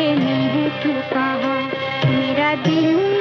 भीगा है है। तू कहा मेरा दिल